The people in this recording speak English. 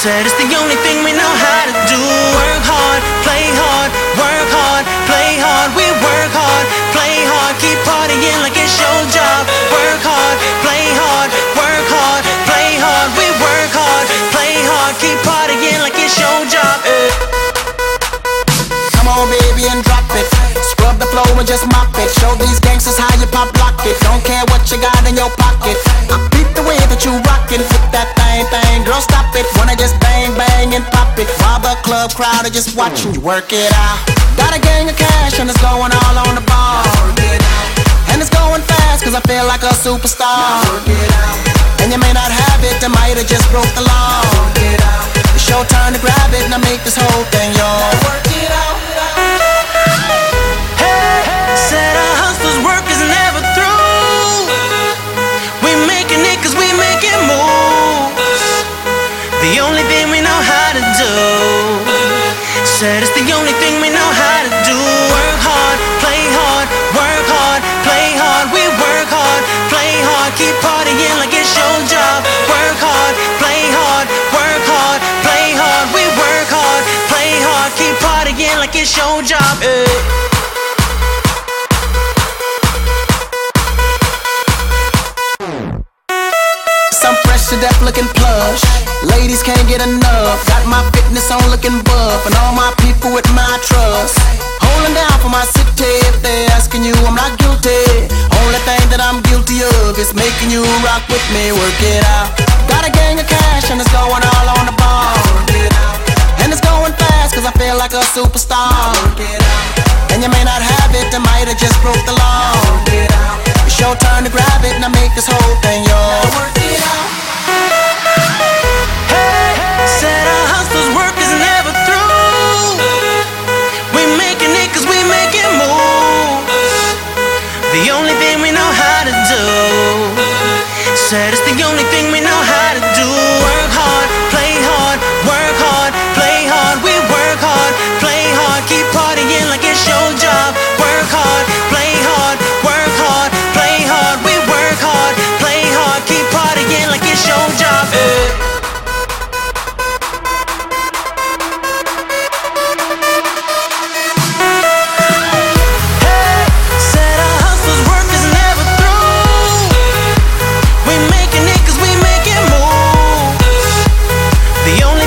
Said it's the only thing we know how to do. Work hard, play hard, work hard, play hard. We work hard, play hard, keep partying like it's your job. Work hard, play hard, work hard, play hard. We work hard, play hard, keep partying like it's your job. Come on, baby, and drop it. Scrub the floor and just mop it. Show these gangsters how you pop lock it. Don't care what you got in your pocket. I and pop it. While the club crowd are just watching you work it out. Got a gang of cash and it's going all on the ball. And it's going fast cause I feel like a superstar. And you may not have it, I might have just broke the law. It's your turn to grab it and make this whole thing yours. The only thing we know how to do. Work hard, play hard, work hard, play hard. We work hard, play hard, keep partying like it's your job. Work hard, play hard, work hard, play hard. We work hard, play hard, keep partying like it's your job. looking plush. Ladies can't get enough. Got my fitness on looking buff. And all my people with my trust. Holding down for my city. If they're asking you, I'm not guilty. Only thing that I'm guilty of is making you rock with me. Work it out. Got a gang of cash and it's going all on the ball. And it's going fast cause I feel like a superstar. And you may not have it, I might have just broke the law. the only